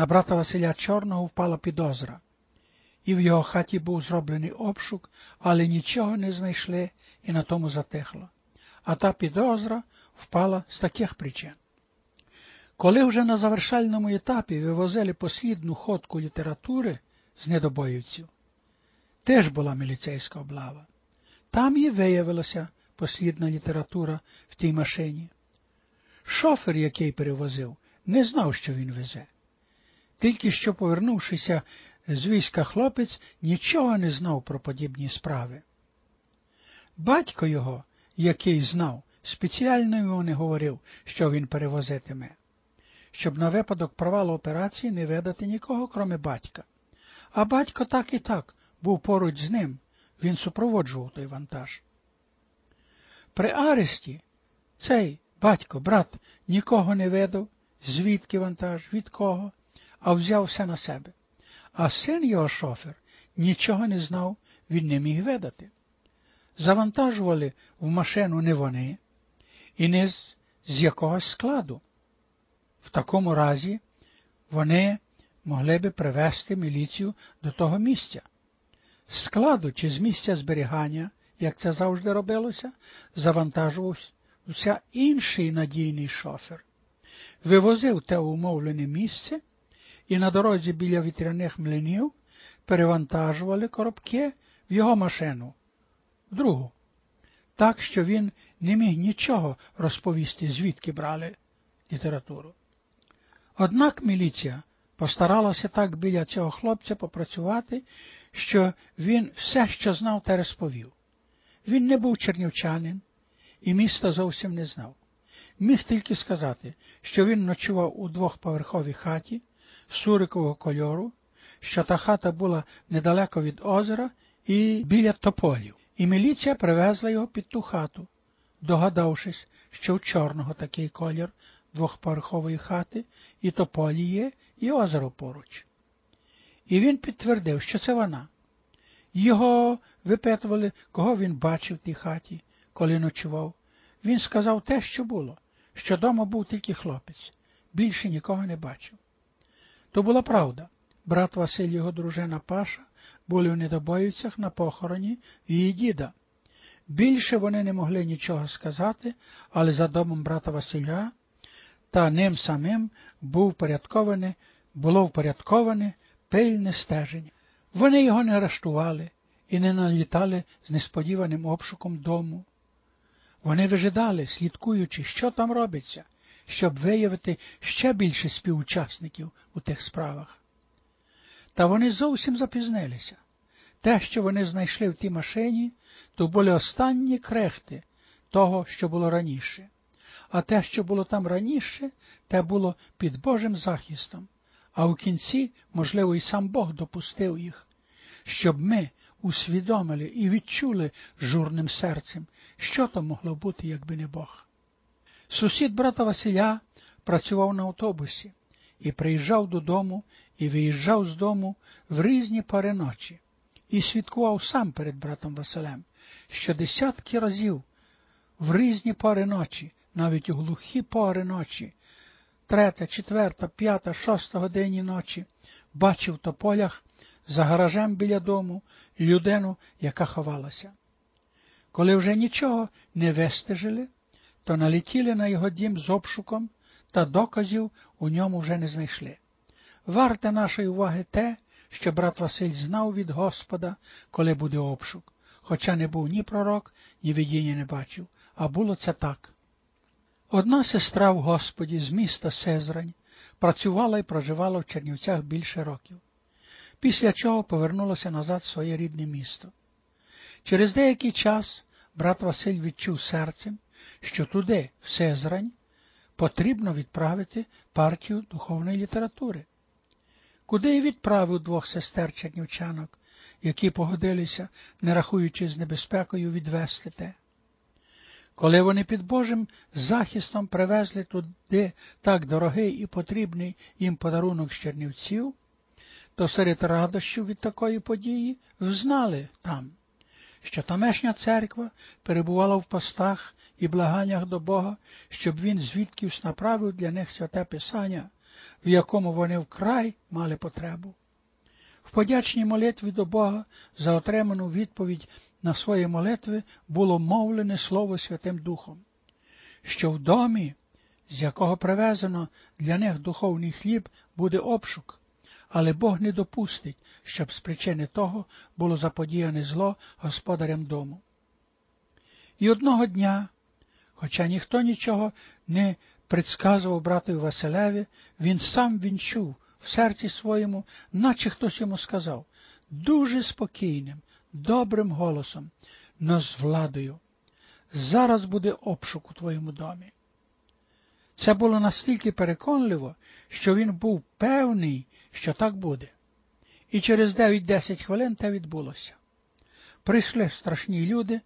на брата Василя Чорного впала підозра, і в його хаті був зроблений обшук, але нічого не знайшли і на тому затихло. А та підозра впала з таких причин. Коли вже на завершальному етапі вивозили послідну ходку літератури з недобоївців, теж була міліцейська облава. Там і виявилася послідна література в тій машині. Шофер, який перевозив, не знав, що він везе. Тільки що, повернувшися з війська хлопець, нічого не знав про подібні справи. Батько його, який знав, спеціально йому не говорив, що він перевозитиме, щоб на випадок провалу операції не видати нікого, кроме батька. А батько так і так був поруч з ним, він супроводжував той вантаж. При аресті цей батько, брат, нікого не видав, звідки вантаж, від кого, а взяв все на себе. А син його шофер нічого не знав, він не міг видати. Завантажували в машину не вони, і не з, з якогось складу. В такому разі вони могли би привезти міліцію до того місця. З складу чи з місця зберігання, як це завжди робилося, завантажувався інший надійний шофер, вивозив те умовлене місце і на дорозі біля вітряних млинів перевантажували коробки в його машину, другу, так що він не міг нічого розповісти, звідки брали літературу. Однак міліція постаралася так біля цього хлопця попрацювати, що він все, що знав, те розповів. Він не був чернівчанин і міста зовсім не знав. Міг тільки сказати, що він ночував у двохповерховій хаті сурикового кольору, що та хата була недалеко від озера і біля тополів, і міліція привезла його під ту хату, догадавшись, що в чорного такий колір двохповерхової хати, і тополі є, і озеро поруч. І він підтвердив, що це вона. Його випитували, кого він бачив в тій хаті, коли ночував. Він сказав те, що було, що дома був тільки хлопець, більше нікого не бачив. То була правда. Брат Василь його дружина Паша були в недобоївцях на похороні її діда. Більше вони не могли нічого сказати, але за домом брата Василя та ним самим був порядковане, було впорядковане пильне стеження. Вони його не арештували і не налітали з несподіваним обшуком дому. Вони вижидали, слідкуючи, що там робиться, щоб виявити ще більше співучасників у тих справах. Та вони зовсім запізнилися. Те, що вони знайшли в тій машині, то були останні крехти того, що було раніше. А те, що було там раніше, те було під Божим захистом, а в кінці, можливо, і сам Бог допустив їх, щоб ми усвідомили і відчули журним серцем, що то могло бути, якби не Бог. Сусід брата Василя працював на автобусі і приїжджав додому і виїжджав з дому в різні пари ночі, і свідкував сам перед братом Василем, що десятки разів в різні пари ночі, навіть у глухі пори ночі, третя, четверта, п'ята, шоста годині ночі, бачив в тополях за гаражем біля дому людину, яка ховалася. Коли вже нічого не вистежили, то налетіли на його дім з обшуком та доказів у ньому вже не знайшли. Варте нашої уваги те, що брат Василь знав від Господа, коли буде обшук, хоча не був ні пророк, ні видіння не бачив, а було це так. Одна сестра в Господі з міста Сезрань працювала і проживала в Чернівцях більше років, після чого повернулася назад в своє рідне місто. Через деякий час брат Василь відчув серцем, що туди, в Сезрань, потрібно відправити партію духовної літератури. Куди й відправив двох сестер чернівчанок, які погодилися, не рахуючи з небезпекою, відвести те. Коли вони під Божим захистом привезли туди так дорогий і потрібний їм подарунок з Чернівців, то серед радощів від такої події взнали там, що тамешня церква перебувала в постах і благаннях до Бога, щоб він звідкись направив для них святе Писання, в якому вони вкрай мали потребу. В подячній молитві до Бога за отриману відповідь на свої молитви було мовлене Слово Святим Духом, що в домі, з якого привезено для них духовний хліб, буде обшук, але Бог не допустить, щоб з причини того було заподіяне зло господарям дому. І одного дня, хоча ніхто нічого не предсказував братові Василеві, він сам вінчув в серці своєму, наче хтось йому сказав, дуже спокійним, добрим голосом, но з владою. Зараз буде обшук у твоєму домі. Це було настільки переконливо, що він був певний, що так буде. І через 9-10 хвилин те відбулося. Прийшли страшні люди,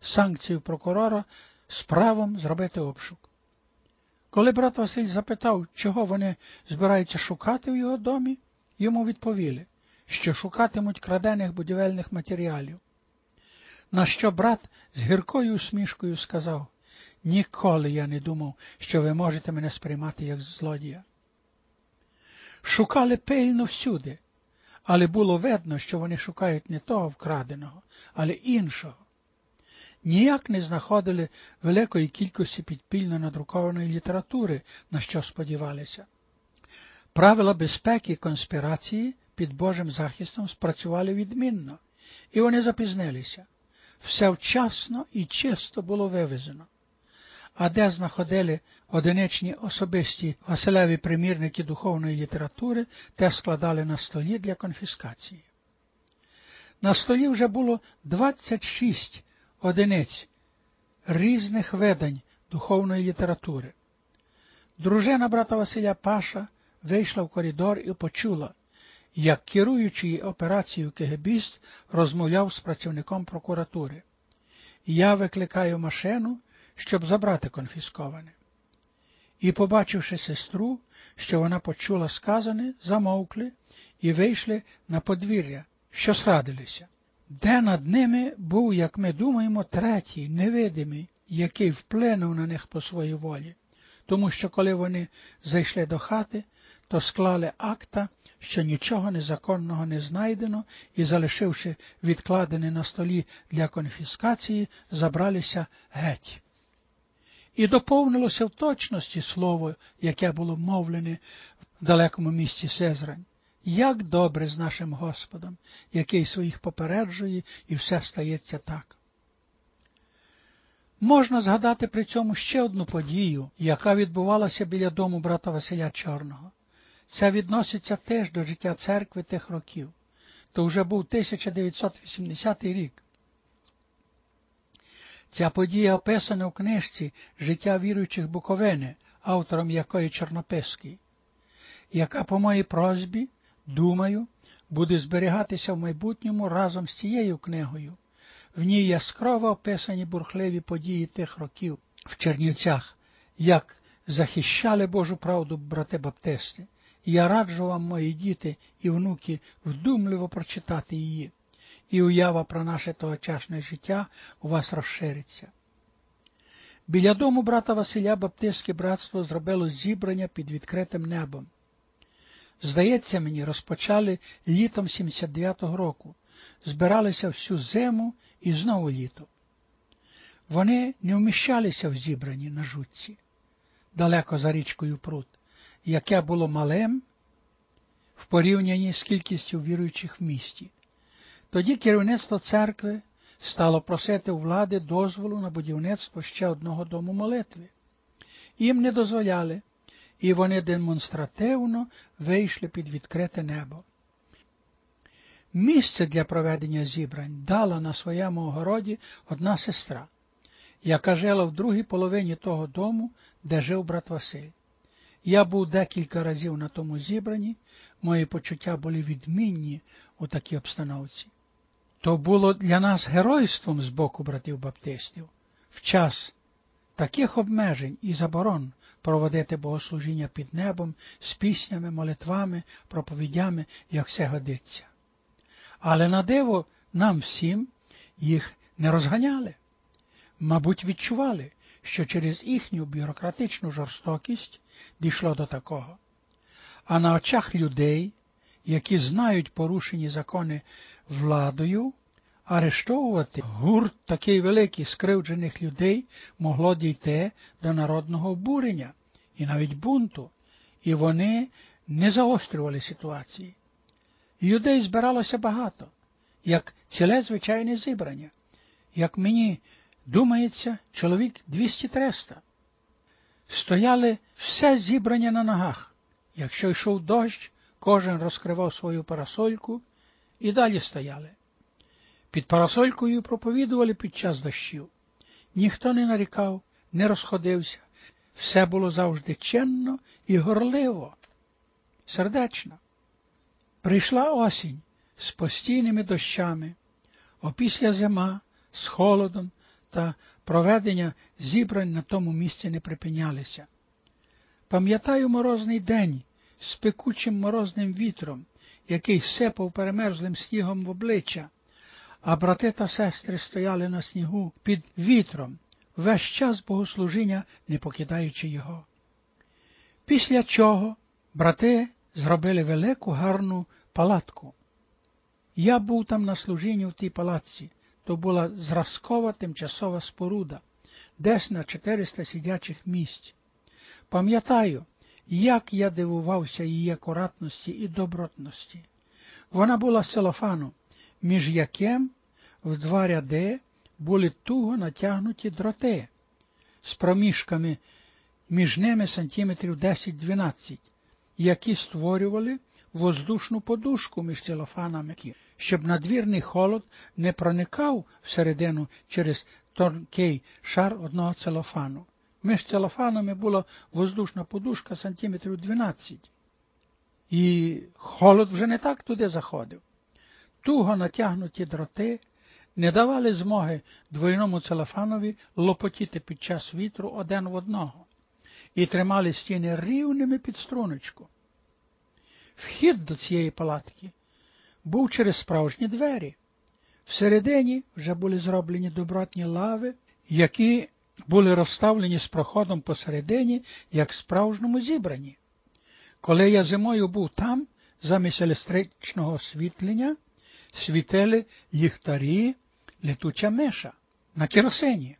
санкцію прокурора з правом зробити обшук. Коли брат Василь запитав, чого вони збираються шукати в його домі, йому відповіли, що шукатимуть крадених будівельних матеріалів. На що брат з гіркою усмішкою сказав Ніколи я не думав, що ви можете мене сприймати як злодія. Шукали пильно всюди, але було видно, що вони шукають не того вкраденого, але іншого ніяк не знаходили великої кількості підпільно надрукованої літератури, на що сподівалися. Правила безпеки конспірації під Божим захистом спрацювали відмінно, і вони запізнилися. Все вчасно і чисто було вивезено. А де знаходили одиничні особисті Василеві примірники духовної літератури, те складали на столі для конфіскації. На столі вже було 26 одиниць різних ведень духовної літератури. Дружина брата Василя Паша вийшла в коридор і почула, як керуючий операцією КГБіст розмовляв з працівником прокуратури. Я викликаю машину, щоб забрати конфісковане. І, побачивши сестру, що вона почула сказане, замовкли і вийшли на подвір'я, що срадилися де над ними був, як ми думаємо, третій, невидимий, який вплинув на них по своїй волі, тому що коли вони зайшли до хати, то склали акта, що нічого незаконного не знайдено, і, залишивши відкладене на столі для конфіскації, забралися геть. І доповнилося в точності слово, яке було мовлене в далекому місті Сезрань. Як добре з нашим Господом, який своїх попереджує, і все стається так. Можна згадати при цьому ще одну подію, яка відбувалася біля дому брата Василя Чорного. Це відноситься теж до життя церкви тих років. То вже був 1980 рік. Ця подія описана в книжці Життя віруючих Буковини, автором якої Чорнописький, яка по моїй просьбі думаю, буде зберігатися в майбутньому разом з цією книгою. В ній яскраво описані бурхливі події тих років в Чернівцях, як захищали Божу правду брати Баптисти. Я раджу вам, мої діти і внуки, вдумливо прочитати її, і уява про наше тогочасне життя у вас розшириться. Біля дому брата Василя Баптистське братство зробило зібрання під відкритим небом. Здається мені, розпочали літом 79-го року, збиралися всю зиму і знову літо. Вони не вміщалися в зібрані на жутці, далеко за річкою пруд, яке було малим в порівнянні з кількістю віруючих в місті. Тоді керівництво церкви стало просити у влади дозволу на будівництво ще одного дому молитви. Їм не дозволяли, і вони демонстративно вийшли під відкрите небо. Місце для проведення зібрань дала на своєму огороді одна сестра, яка жила в другій половині того дому, де жив брат Василь. Я був декілька разів на тому зібранні, мої почуття були відмінні у такій обстановці. То було для нас геройством з боку братів Баптистів в час таких обмежень і заборон проводити богослужіння під небом з піснями, молитвами, проповідями, як все годиться. Але на диво нам всім їх не розганяли. Мабуть, відчували, що через їхню бюрократичну жорстокість дійшло до такого. а на очах людей, які знають порушені закони владою, арештовувати гурт такий великий скривджених людей могло дійти до народного обурення і навіть бунту, і вони не заострювали ситуації. Людей збиралося багато, як ціле звичайне зібрання, як мені думається, чоловік 200-300. Стояли все зібрання на ногах. Якщо йшов дощ, кожен розкривав свою парасольку і далі стояли. Під парасолькою проповідували під час дощів. Ніхто не нарікав, не розходився. Все було завжди ченно і горливо, сердечно. Прийшла осінь з постійними дощами, опісля зима з холодом та проведення зібрань на тому місці не припинялися. Пам'ятаю морозний день з пекучим морозним вітром, який сипав перемерзлим снігом в обличчя, а брати та сестри стояли на снігу під вітром, весь час богослужіння, не покидаючи його. Після чого брати зробили велику гарну палатку. Я був там на служінні в тій палатці, то була зразкова тимчасова споруда, десь на 400 сидячих місць. Пам'ятаю, як я дивувався її акуратності і добротності. Вона була з целофану, між яким в два ряди були туго натягнуті дроти з проміжками між ними сантиметрів 10-12, які створювали воздушну подушку між целофанами, щоб надвірний холод не проникав всередину через тонкий шар одного целофану. Між целофанами була воздушна подушка сантиметрів 12. І холод вже не так туди заходив. Туго натягнуті дроти не давали змоги двойному целофанові лопотіти під час вітру один в одного і тримали стіни рівними під струночку. Вхід до цієї палатки був через справжні двері. Всередині вже були зроблені добротні лави, які були розставлені з проходом посередині, як справжньому зібранні. Коли я зимою був там, замість електричного освітлення, світили ліхтарі летуча миша на керосині,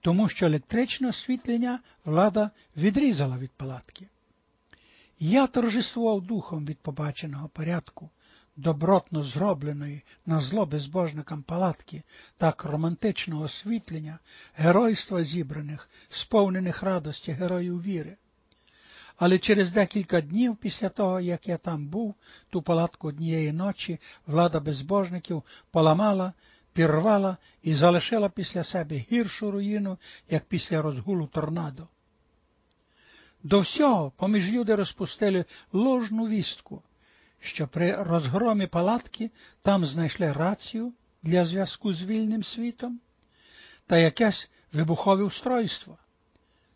тому що електричне освітлення влада відрізала від палатки. Я торжествував духом від побаченого порядку, добротно зробленої на зло безбожникам палатки, так романтичного освітлення, геройства зібраних, сповнених радості героїв віри. Але через декілька днів після того, як я там був, ту палатку однієї ночі влада безбожників поламала, пірвала і залишила після себе гіршу руїну, як після розгулу торнадо. До всього поміж люди розпустили ложну вістку, що при розгромі палатки там знайшли рацію для зв'язку з вільним світом та якесь вибухове устройство.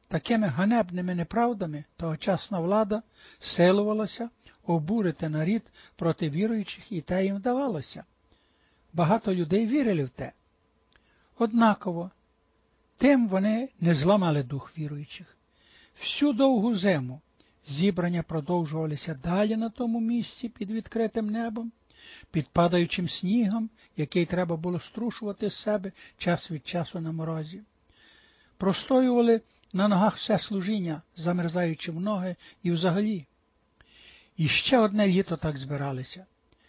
Такими ганебними неправдами тогочасна влада силувалася обурити нарід проти віруючих, і те їм вдавалося. Багато людей вірили в те. Однаково, тим вони не зламали дух віруючих. Всю довгу зиму зібрання продовжувалися далі на тому місці під відкритим небом, під падаючим снігом, який треба було струшувати з себе час від часу на морозі. Простоювали на ногах все служіння, замерзаючи в ноги і взагалі. І ще одне літо так збиралися.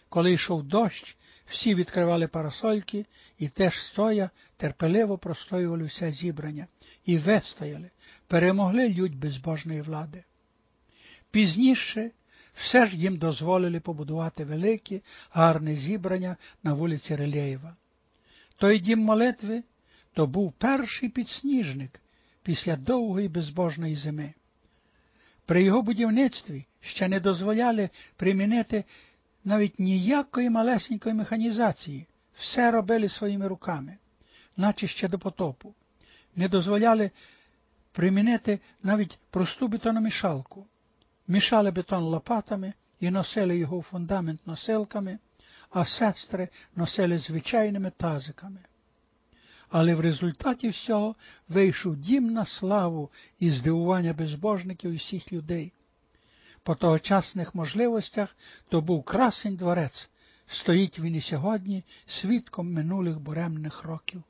Коли йшов дощ, всі відкривали парасольки і теж стоя терпеливо простоювали все зібрання і вистояли, перемогли людь безбожної влади. Пізніше все ж їм дозволили побудувати велике, гарне зібрання на вулиці Релєєва. Той дім молитви то був перший підсніжник після довгої безбожної зими. При його будівництві ще не дозволяли примінити навіть ніякої малесенької механізації, все робили своїми руками, наче ще до потопу, не дозволяли примінити навіть просту бетономішалку, мішали бетон лопатами і носили його в фундамент носилками, а сестри носили звичайними тазиками. Але в результаті всього вийшов дім на славу і здивування безбожників і всіх людей. По тогочасних можливостях то був красень дворець, стоїть він і сьогодні свідком минулих буремних років.